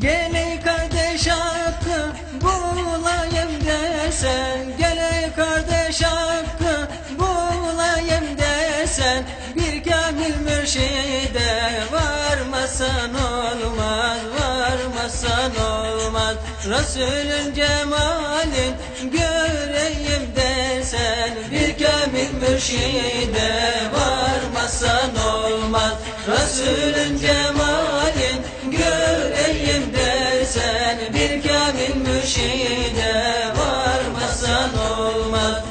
Gel kardeş hakkı bulayım desen Gel kardeş hakkı bulayım desen Bir kamil mürşide varmasan olmaz Varmasan olmaz. Resulün cemalin göreyim desen Bir kamil mürşide varmasan olmaz. Resulün cemalin Bir kamil mürşide varmasan olmaz.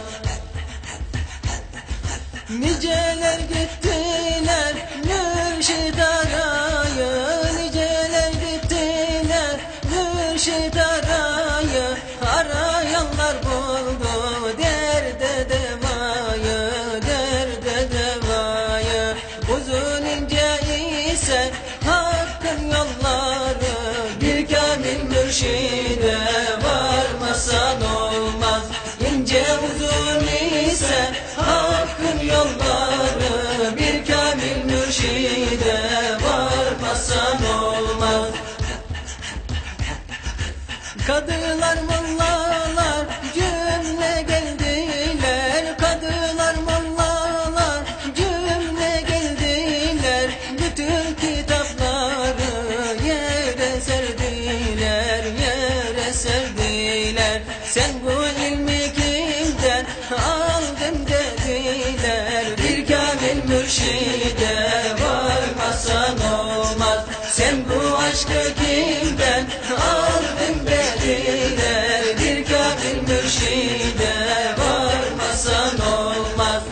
Niceler gittiler Kadılar mollalar cümle geldiler. Kadılar mollalar cümle geldiler. Bütün kitapları yere serdiler Yere serdiler. Sen bu ilmi kimden aldın dediler. Bir kamil mürşide varmasan olmaz Sen bu aşkı kimden aldın dediler Bir kamil mürşide varmasan olmaz.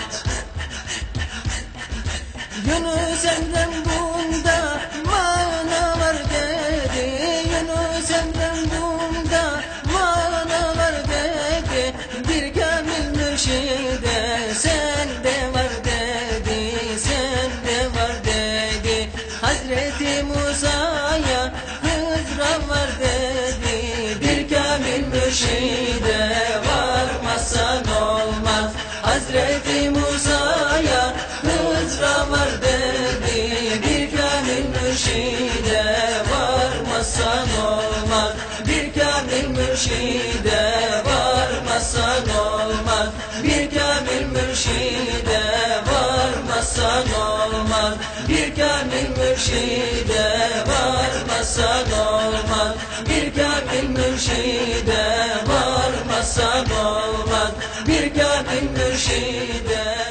Yunus Emre'm bunda mana var dedi. Yunus Emre'm bunda mana var dedi. Bir kamil mürşide sende var dedi Sende var dedi. Hazreti Musa'ya mürşide varmasan olmaz. Hazreti Musa'ya Hızra var dedi. Bir kamil mürşide varmasan olmaz. Bir kamil mürşide varmasan olmaz. Bir kamil mürşide varmasan olmaz. Bir kamil mürşide varmasan olmaz. Bir kamil mürşide